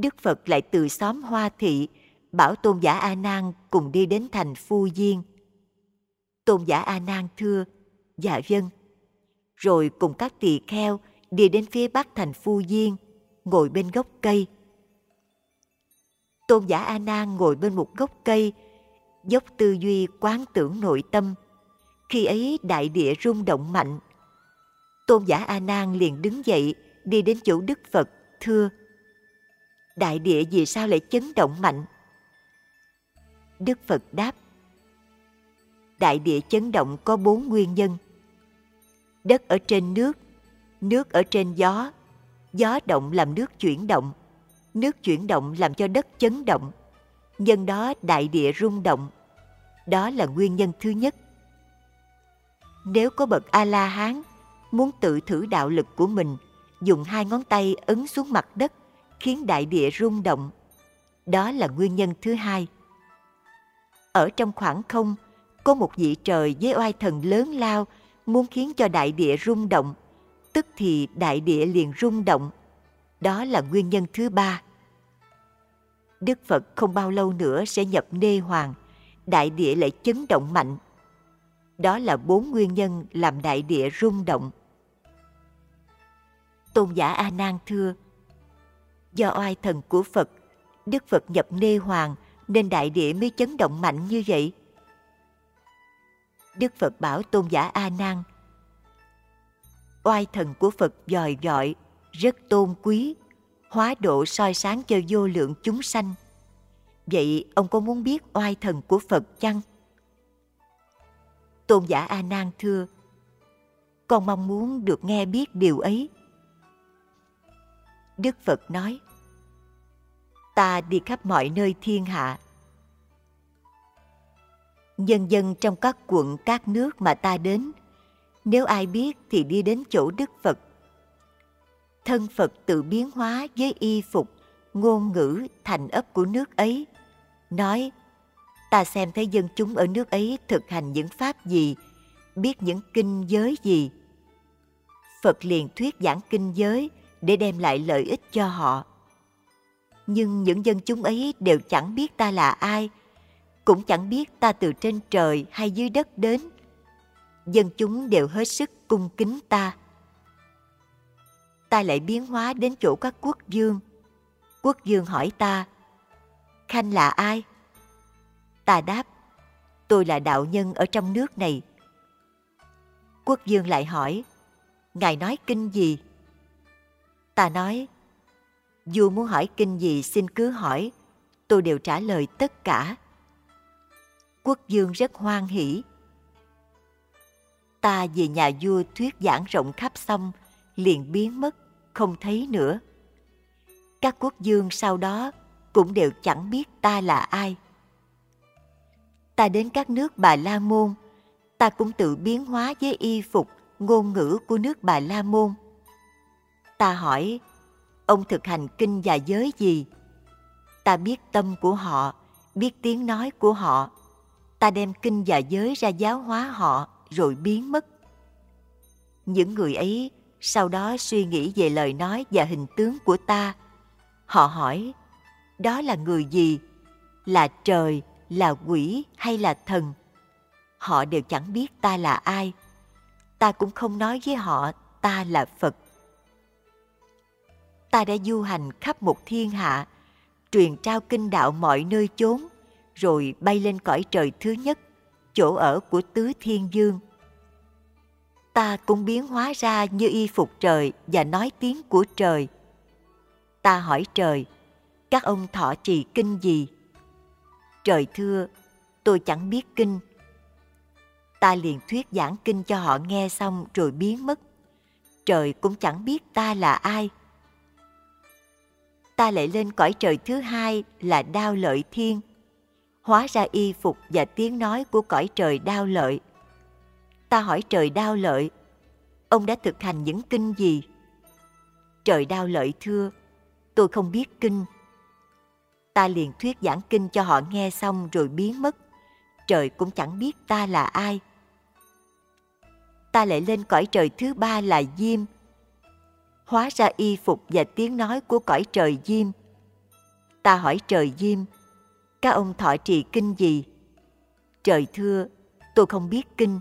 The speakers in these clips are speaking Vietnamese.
Đức Phật lại từ xóm Hoa Thị bảo tôn giả A Nan cùng đi đến thành Phu Diên. Tôn giả A Nan thưa: "Dạ vâng." Rồi cùng các tỳ kheo đi đến phía bắc thành Phu Diên, ngồi bên gốc cây. Tôn giả A Nan ngồi bên một gốc cây, dốc tư duy quán tưởng nội tâm. Khi ấy đại địa rung động mạnh. Tôn giả A Nan liền đứng dậy, đi đến chỗ Đức Phật, thưa: Đại địa vì sao lại chấn động mạnh? Đức Phật đáp: Đại địa chấn động có bốn nguyên nhân. Đất ở trên nước, nước ở trên gió, gió động làm nước chuyển động, nước chuyển động làm cho đất chấn động. Nhân đó đại địa rung động. Đó là nguyên nhân thứ nhất. Nếu có bậc A-la-hán muốn tự thử đạo lực của mình, dùng hai ngón tay ấn xuống mặt đất khiến đại địa rung động. Đó là nguyên nhân thứ hai. Ở trong khoảng không, có một vị trời với oai thần lớn lao muốn khiến cho đại địa rung động, tức thì đại địa liền rung động. Đó là nguyên nhân thứ ba. Đức Phật không bao lâu nữa sẽ nhập nê hoàng, đại địa lại chấn động mạnh. Đó là bốn nguyên nhân làm đại địa rung động. Tôn giả A Nan thưa: Do oai thần của Phật, Đức Phật nhập nê hoàng nên đại địa mới chấn động mạnh như vậy. Đức Phật bảo tôn giả A Nan: Oai thần của Phật dòi dọi, rất tôn quý, hóa độ soi sáng cho vô lượng chúng sanh. Vậy ông có muốn biết oai thần của Phật chăng? Tôn giả A Nan thưa: Con mong muốn được nghe biết điều ấy. Đức Phật nói: Ta đi khắp mọi nơi thiên hạ. Nhân dân trong các quận các nước mà ta đến, nếu ai biết thì đi đến chỗ Đức Phật. Thân Phật tự biến hóa với y phục, ngôn ngữ, thành ấp của nước ấy. Nói, ta xem thấy dân chúng ở nước ấy thực hành những pháp gì, biết những kinh giới gì. Phật liền thuyết giảng kinh giới để đem lại lợi ích cho họ. Nhưng những dân chúng ấy đều chẳng biết ta là ai, cũng chẳng biết ta từ trên trời hay dưới đất đến. Dân chúng đều hết sức cung kính ta. Ta lại biến hóa đến chỗ các quốc dương. Quốc dương hỏi ta, Khanh là ai? Ta đáp, tôi là đạo nhân ở trong nước này. Quốc dương lại hỏi, Ngài nói kinh gì? Ta nói, dù muốn hỏi kinh gì xin cứ hỏi, tôi đều trả lời tất cả. Quốc dương rất hoan hỷ. Ta về nhà vua thuyết giảng rộng khắp xong, liền biến mất, không thấy nữa. Các quốc dương sau đó cũng đều chẳng biết ta là ai. Ta đến các nước Bà La Môn, ta cũng tự biến hóa với y phục, ngôn ngữ của nước Bà La Môn. Ta hỏi, ông thực hành kinh và giới gì? Ta biết tâm của họ, biết tiếng nói của họ. Ta đem kinh và giới ra giáo hóa họ rồi biến mất. Những người ấy sau đó suy nghĩ về lời nói và hình tướng của ta. Họ hỏi, đó là người gì? Là trời, là quỷ hay là thần? Họ đều chẳng biết ta là ai. Ta cũng không nói với họ ta là Phật ta đã du hành khắp một thiên hạ, truyền trao kinh đạo mọi nơi chốn, rồi bay lên cõi trời thứ nhất, chỗ ở của tứ thiên dương. Ta cũng biến hóa ra như y phục trời và nói tiếng của trời. Ta hỏi trời, các ông thọ trì kinh gì? Trời thưa, tôi chẳng biết kinh. Ta liền thuyết giảng kinh cho họ nghe xong rồi biến mất. Trời cũng chẳng biết ta là ai ta lại lên cõi trời thứ hai là đao lợi thiên. Hóa ra y phục và tiếng nói của cõi trời đao lợi. Ta hỏi trời đao lợi, ông đã thực hành những kinh gì? Trời đao lợi thưa, tôi không biết kinh. Ta liền thuyết giảng kinh cho họ nghe xong rồi biến mất. Trời cũng chẳng biết ta là ai. Ta lại lên cõi trời thứ ba là Diêm, hóa ra y phục và tiếng nói của cõi trời diêm. Ta hỏi trời Diêm, các ông thọ trì kinh gì? Trời thưa, tôi không biết kinh.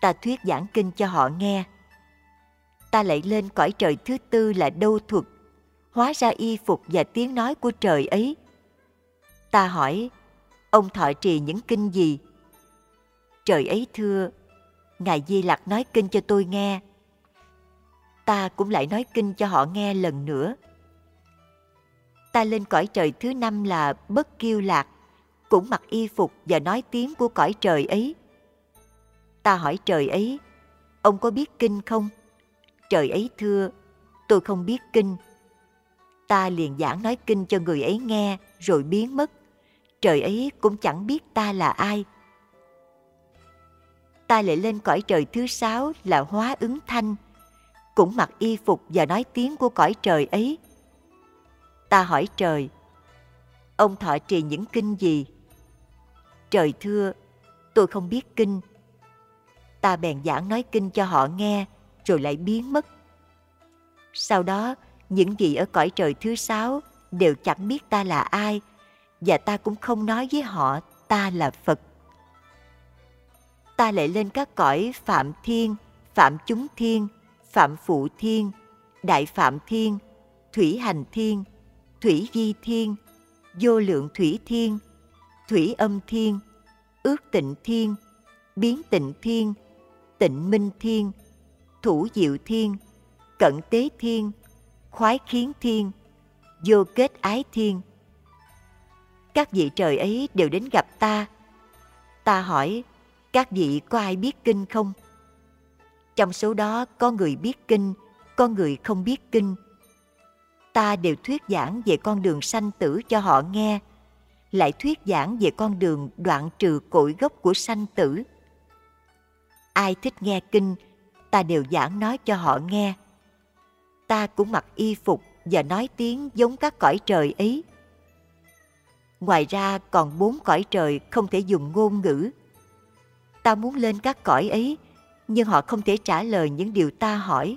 Ta thuyết giảng kinh cho họ nghe. Ta lại lên cõi trời thứ tư là đâu thuật, hóa ra y phục và tiếng nói của trời ấy. Ta hỏi, ông thọ trì những kinh gì? Trời ấy thưa, Ngài Di Lặc nói kinh cho tôi nghe. Ta cũng lại nói kinh cho họ nghe lần nữa. Ta lên cõi trời thứ năm là Bất Kiêu Lạc, cũng mặc y phục và nói tiếng của cõi trời ấy. Ta hỏi trời ấy, ông có biết kinh không? Trời ấy thưa, tôi không biết kinh. Ta liền giảng nói kinh cho người ấy nghe rồi biến mất. Trời ấy cũng chẳng biết ta là ai ta lại lên cõi trời thứ sáu là hóa ứng thanh, cũng mặc y phục và nói tiếng của cõi trời ấy. Ta hỏi trời, ông thọ trì những kinh gì? Trời thưa, tôi không biết kinh. Ta bèn giảng nói kinh cho họ nghe, rồi lại biến mất. Sau đó, những gì ở cõi trời thứ sáu đều chẳng biết ta là ai, và ta cũng không nói với họ ta là Phật ta lại lên các cõi Phạm Thiên, Phạm Chúng Thiên, Phạm Phụ Thiên, Đại Phạm Thiên, Thủy Hành Thiên, Thủy Di Thiên, Vô Lượng Thủy Thiên, Thủy Âm Thiên, Ước Tịnh Thiên, Biến Tịnh Thiên, Tịnh Minh Thiên, Thủ Diệu Thiên, Cận Tế Thiên, Khoái Khiến Thiên, Vô Kết Ái Thiên. Các vị trời ấy đều đến gặp ta. Ta hỏi, các vị có ai biết kinh không? Trong số đó có người biết kinh, có người không biết kinh. Ta đều thuyết giảng về con đường sanh tử cho họ nghe, lại thuyết giảng về con đường đoạn trừ cội gốc của sanh tử. Ai thích nghe kinh, ta đều giảng nói cho họ nghe. Ta cũng mặc y phục và nói tiếng giống các cõi trời ấy. Ngoài ra còn bốn cõi trời không thể dùng ngôn ngữ ta muốn lên các cõi ấy, nhưng họ không thể trả lời những điều ta hỏi.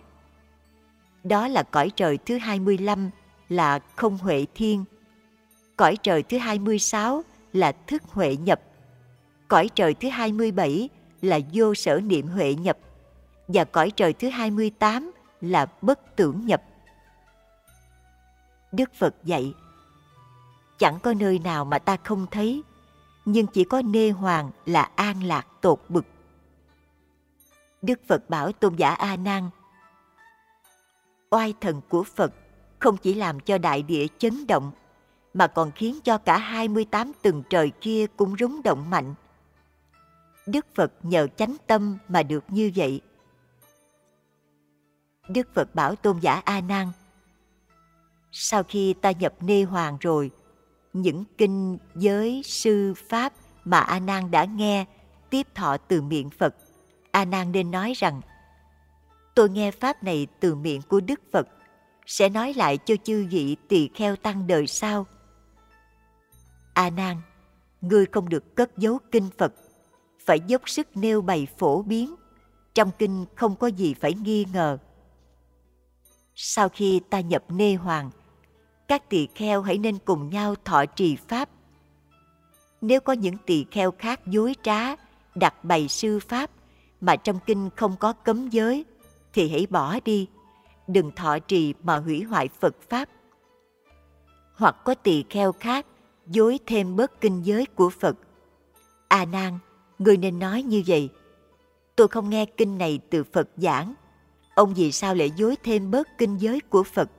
Đó là cõi trời thứ 25 là không huệ thiên. Cõi trời thứ 26 là thức huệ nhập. Cõi trời thứ 27 là vô sở niệm huệ nhập. Và cõi trời thứ 28 là bất tưởng nhập. Đức Phật dạy, chẳng có nơi nào mà ta không thấy nhưng chỉ có nê hoàng là an lạc tột bực. Đức Phật bảo tôn giả A Nan: Oai thần của Phật không chỉ làm cho đại địa chấn động mà còn khiến cho cả 28 tầng trời kia cũng rúng động mạnh. Đức Phật nhờ chánh tâm mà được như vậy. Đức Phật bảo tôn giả A Nan: Sau khi ta nhập nê hoàng rồi, những kinh giới sư pháp mà A Nan đã nghe tiếp thọ từ miệng Phật. A Nan nên nói rằng: Tôi nghe pháp này từ miệng của Đức Phật, sẽ nói lại cho chư vị tỳ kheo tăng đời sau. A Nan, ngươi không được cất giấu kinh Phật, phải dốc sức nêu bày phổ biến, trong kinh không có gì phải nghi ngờ. Sau khi ta nhập nê hoàng, các tỳ kheo hãy nên cùng nhau thọ trì pháp. Nếu có những tỳ kheo khác dối trá, đặt bày sư pháp mà trong kinh không có cấm giới, thì hãy bỏ đi, đừng thọ trì mà hủy hoại Phật pháp. Hoặc có tỳ kheo khác dối thêm bớt kinh giới của Phật. A Nan, người nên nói như vậy. Tôi không nghe kinh này từ Phật giảng. Ông vì sao lại dối thêm bớt kinh giới của Phật?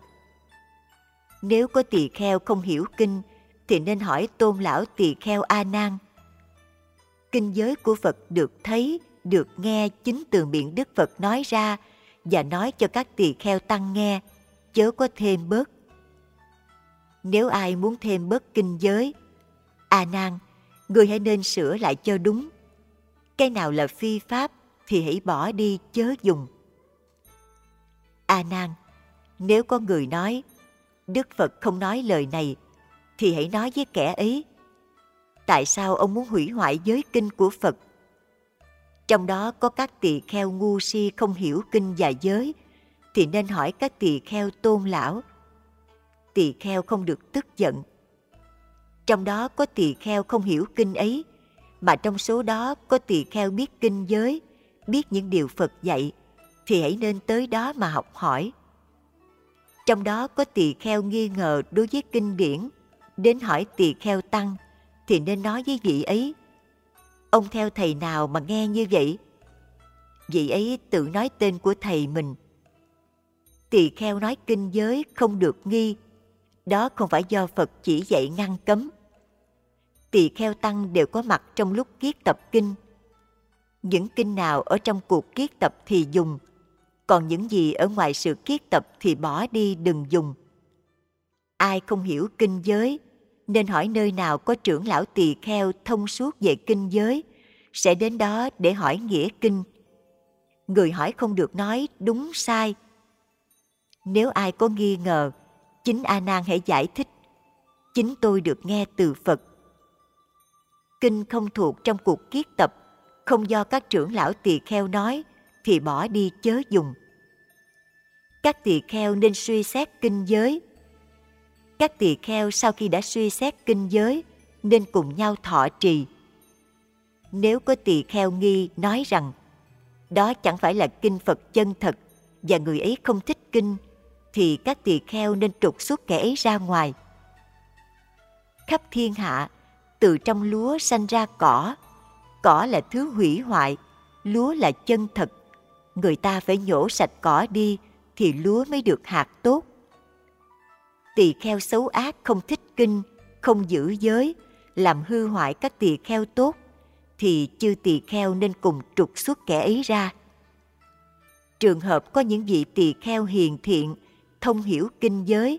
Nếu có tỳ kheo không hiểu kinh thì nên hỏi tôn lão tỳ kheo A Nan. Kinh giới của Phật được thấy, được nghe chính từ miệng Đức Phật nói ra và nói cho các tỳ kheo tăng nghe, chớ có thêm bớt. Nếu ai muốn thêm bớt kinh giới, A Nan, người hãy nên sửa lại cho đúng. Cái nào là phi pháp thì hãy bỏ đi chớ dùng. A Nan, nếu có người nói Đức Phật không nói lời này, thì hãy nói với kẻ ấy. Tại sao ông muốn hủy hoại giới kinh của Phật? Trong đó có các tỳ kheo ngu si không hiểu kinh và giới, thì nên hỏi các tỳ kheo tôn lão. tỳ kheo không được tức giận. Trong đó có tỳ kheo không hiểu kinh ấy, mà trong số đó có tỳ kheo biết kinh giới, biết những điều Phật dạy, thì hãy nên tới đó mà học hỏi. Trong đó có tỳ kheo nghi ngờ đối với kinh điển, đến hỏi tỳ kheo tăng, thì nên nói với vị ấy, ông theo thầy nào mà nghe như vậy? Vị ấy tự nói tên của thầy mình. Tỳ kheo nói kinh giới không được nghi, đó không phải do Phật chỉ dạy ngăn cấm. Tỳ kheo tăng đều có mặt trong lúc kiết tập kinh. Những kinh nào ở trong cuộc kiết tập thì dùng, còn những gì ở ngoài sự kiết tập thì bỏ đi đừng dùng. Ai không hiểu kinh giới nên hỏi nơi nào có trưởng lão tỳ kheo thông suốt về kinh giới sẽ đến đó để hỏi nghĩa kinh. Người hỏi không được nói đúng sai. Nếu ai có nghi ngờ, chính A Nan hãy giải thích. Chính tôi được nghe từ Phật. Kinh không thuộc trong cuộc kiết tập, không do các trưởng lão tỳ kheo nói thì bỏ đi chớ dùng. Các tỳ kheo nên suy xét kinh giới. Các tỳ kheo sau khi đã suy xét kinh giới nên cùng nhau thọ trì. Nếu có tỳ kheo nghi nói rằng đó chẳng phải là kinh Phật chân thật và người ấy không thích kinh thì các tỳ kheo nên trục xuất kẻ ấy ra ngoài. Khắp thiên hạ, từ trong lúa sanh ra cỏ, cỏ là thứ hủy hoại, lúa là chân thật. Người ta phải nhổ sạch cỏ đi thì lúa mới được hạt tốt. Tỳ kheo xấu ác không thích kinh, không giữ giới, làm hư hoại các tỳ kheo tốt, thì chư tỳ kheo nên cùng trục xuất kẻ ấy ra. Trường hợp có những vị tỳ kheo hiền thiện, thông hiểu kinh giới,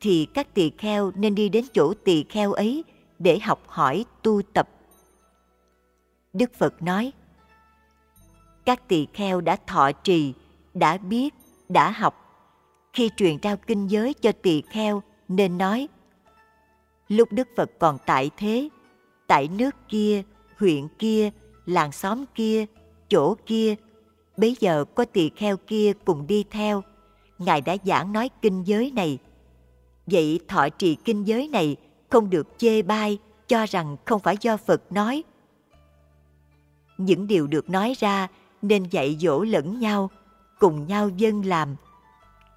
thì các tỳ kheo nên đi đến chỗ tỳ kheo ấy để học hỏi tu tập. Đức Phật nói, các tỳ kheo đã thọ trì, đã biết, đã học. Khi truyền trao kinh giới cho tỳ kheo nên nói, lúc Đức Phật còn tại thế, tại nước kia, huyện kia, làng xóm kia, chỗ kia, bấy giờ có tỳ kheo kia cùng đi theo, Ngài đã giảng nói kinh giới này. Vậy thọ trì kinh giới này không được chê bai, cho rằng không phải do Phật nói. Những điều được nói ra nên dạy dỗ lẫn nhau, cùng nhau dân làm.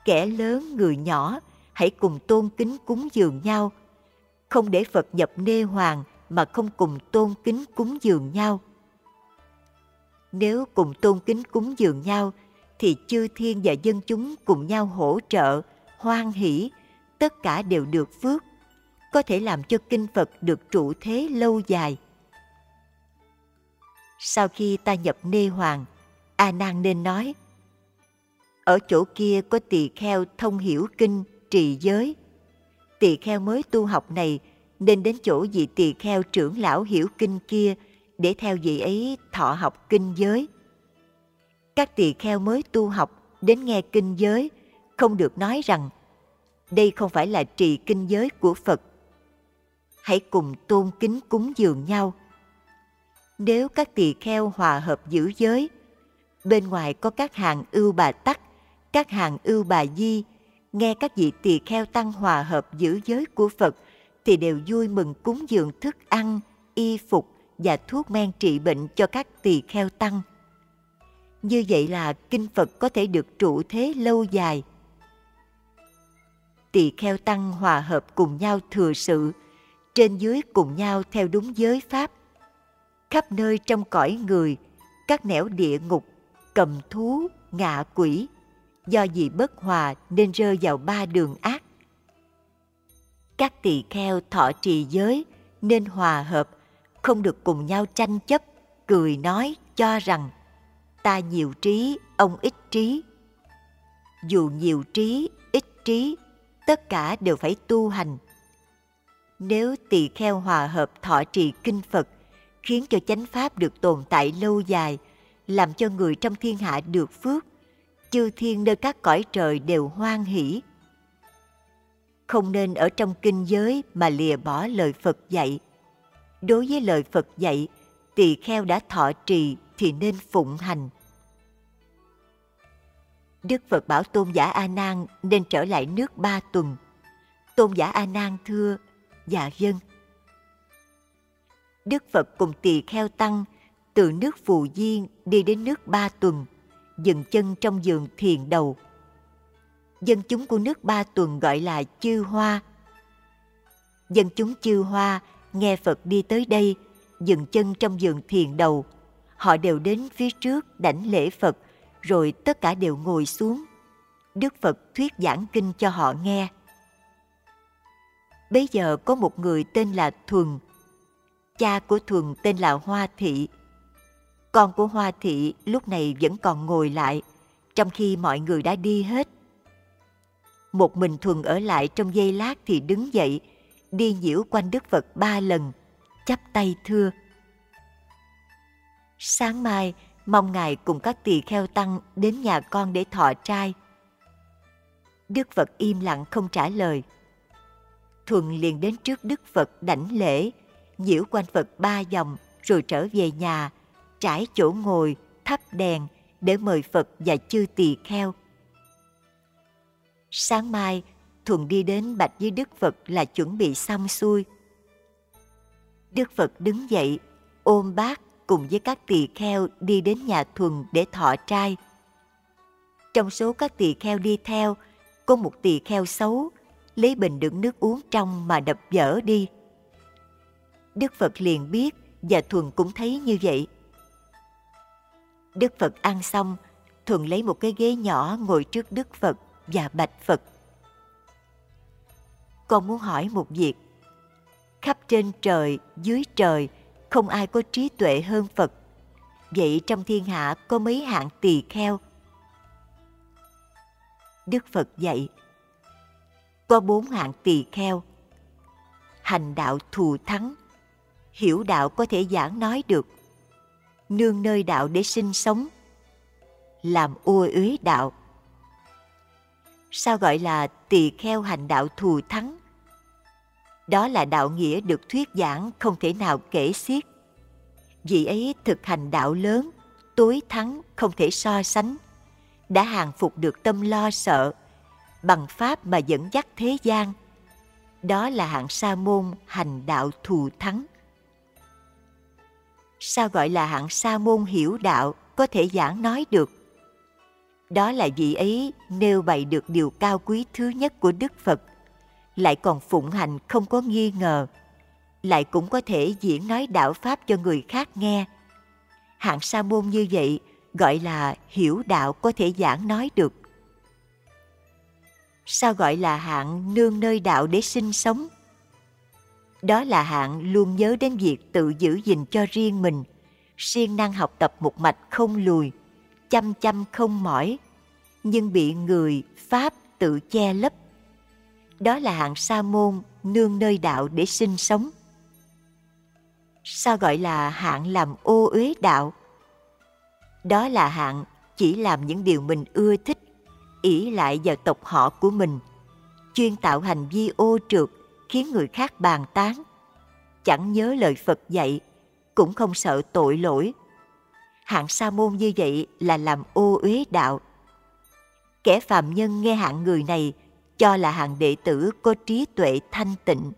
Kẻ lớn người nhỏ hãy cùng tôn kính cúng dường nhau, không để Phật nhập nê hoàng mà không cùng tôn kính cúng dường nhau. Nếu cùng tôn kính cúng dường nhau thì chư thiên và dân chúng cùng nhau hỗ trợ, hoan hỷ, tất cả đều được phước, có thể làm cho kinh Phật được trụ thế lâu dài. Sau khi ta nhập nê hoàng, A Nan nên nói: ở chỗ kia có tỳ kheo thông hiểu kinh, trì giới. Tỳ kheo mới tu học này nên đến chỗ vị tỳ kheo trưởng lão hiểu kinh kia để theo vị ấy thọ học kinh giới các tỳ kheo mới tu học đến nghe kinh giới không được nói rằng đây không phải là trì kinh giới của Phật. Hãy cùng tôn kính cúng dường nhau. Nếu các tỳ kheo hòa hợp giữ giới, bên ngoài có các hàng ưu bà tắc, các hàng ưu bà di, nghe các vị tỳ kheo tăng hòa hợp giữ giới của Phật thì đều vui mừng cúng dường thức ăn, y phục và thuốc men trị bệnh cho các tỳ kheo tăng như vậy là kinh Phật có thể được trụ thế lâu dài. Tỳ kheo tăng hòa hợp cùng nhau thừa sự, trên dưới cùng nhau theo đúng giới pháp. Khắp nơi trong cõi người, các nẻo địa ngục, cầm thú, ngạ quỷ, do vì bất hòa nên rơi vào ba đường ác. Các tỳ kheo thọ trì giới nên hòa hợp, không được cùng nhau tranh chấp, cười nói cho rằng ta nhiều trí ông ít trí dù nhiều trí ít trí tất cả đều phải tu hành nếu tỳ kheo hòa hợp thọ trì kinh phật khiến cho chánh pháp được tồn tại lâu dài làm cho người trong thiên hạ được phước chư thiên nơi các cõi trời đều hoan hỷ không nên ở trong kinh giới mà lìa bỏ lời phật dạy đối với lời phật dạy tỳ kheo đã thọ trì thì nên phụng hành. Đức Phật bảo tôn giả A Nan nên trở lại nước ba tuần. Tôn giả A Nan thưa: Dạ dân. Đức Phật cùng tỳ kheo tăng từ nước Phù Diên đi đến nước Ba Tuần, dừng chân trong giường thiền đầu. Dân chúng của nước Ba Tuần gọi là chư hoa. Dân chúng chư hoa nghe Phật đi tới đây, dừng chân trong giường thiền đầu. Họ đều đến phía trước đảnh lễ Phật, rồi tất cả đều ngồi xuống. Đức Phật thuyết giảng kinh cho họ nghe. Bây giờ có một người tên là Thuần. Cha của Thuần tên là Hoa Thị. Con của Hoa Thị lúc này vẫn còn ngồi lại, trong khi mọi người đã đi hết. Một mình Thuần ở lại trong giây lát thì đứng dậy, đi nhiễu quanh Đức Phật ba lần, chắp tay thưa. Sáng mai, mong Ngài cùng các tỳ kheo tăng đến nhà con để thọ trai. Đức Phật im lặng không trả lời. Thuần liền đến trước Đức Phật đảnh lễ, nhiễu quanh Phật ba vòng rồi trở về nhà, trải chỗ ngồi, thắp đèn để mời Phật và chư tỳ kheo. Sáng mai, Thuần đi đến bạch với Đức Phật là chuẩn bị xong xuôi. Đức Phật đứng dậy, ôm bát cùng với các tỳ kheo đi đến nhà Thuần để thọ trai. Trong số các tỳ kheo đi theo, có một tỳ kheo xấu, lấy bình đựng nước uống trong mà đập dở đi. Đức Phật liền biết và Thuần cũng thấy như vậy. Đức Phật ăn xong, thường lấy một cái ghế nhỏ ngồi trước Đức Phật và bạch Phật. Con muốn hỏi một việc. Khắp trên trời, dưới trời, không ai có trí tuệ hơn Phật. Vậy trong thiên hạ có mấy hạng tỳ kheo? Đức Phật dạy, có bốn hạng tỳ kheo. Hành đạo thù thắng, hiểu đạo có thể giảng nói được, nương nơi đạo để sinh sống, làm ô uế đạo. Sao gọi là tỳ kheo hành đạo thù thắng? Đó là đạo nghĩa được thuyết giảng không thể nào kể xiết. Vì ấy thực hành đạo lớn, tối thắng không thể so sánh, đã hàng phục được tâm lo sợ, bằng pháp mà dẫn dắt thế gian. Đó là hạng sa môn hành đạo thù thắng. Sao gọi là hạng sa môn hiểu đạo có thể giảng nói được? Đó là vị ấy nêu bày được điều cao quý thứ nhất của Đức Phật, lại còn phụng hành không có nghi ngờ, lại cũng có thể diễn nói đạo Pháp cho người khác nghe. Hạng sa môn như vậy gọi là hiểu đạo có thể giảng nói được sao gọi là hạng nương nơi đạo để sinh sống đó là hạng luôn nhớ đến việc tự giữ gìn cho riêng mình. Siêng năng học tập một mạch không lùi chăm chăm không mỏi nhưng bị người pháp tự che lấp. Đó là hạng sa môn nương nơi đạo để sinh sống. Sao gọi là hạng làm ô uế đạo? Đó là hạng chỉ làm những điều mình ưa thích ỷ lại vào tộc họ của mình, chuyên tạo hành vi ô trượt khiến người khác bàn tán. Chẳng nhớ lời Phật dạy, cũng không sợ tội lỗi. Hạng sa môn như vậy là làm ô uế đạo. Kẻ phàm nhân nghe hạng người này cho là hạng đệ tử có trí tuệ thanh tịnh.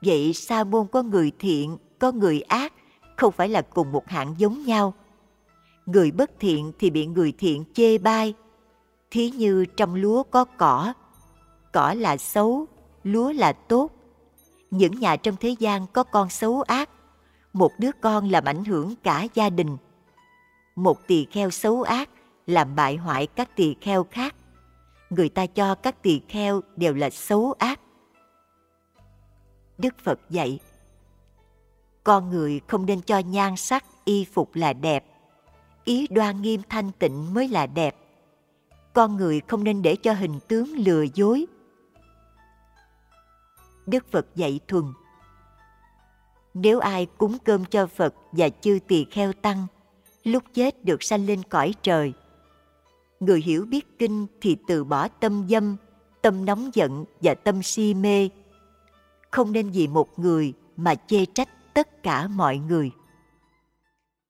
Vậy sa môn có người thiện, có người ác, không phải là cùng một hạng giống nhau – người bất thiện thì bị người thiện chê bai. Thí như trong lúa có cỏ, cỏ là xấu, lúa là tốt. Những nhà trong thế gian có con xấu ác, một đứa con làm ảnh hưởng cả gia đình. Một tỳ kheo xấu ác làm bại hoại các tỳ kheo khác. Người ta cho các tỳ kheo đều là xấu ác. Đức Phật dạy, con người không nên cho nhan sắc y phục là đẹp ý đoan nghiêm thanh tịnh mới là đẹp con người không nên để cho hình tướng lừa dối đức phật dạy thuần. Nếu ai cúng cơm cho phật và chư tỳ kheo tăng, lúc chết được sanh lên cõi trời. Người hiểu biết kinh thì từ bỏ tâm dâm, tâm nóng giận và tâm si mê. Không nên vì một người mà chê trách tất cả mọi người.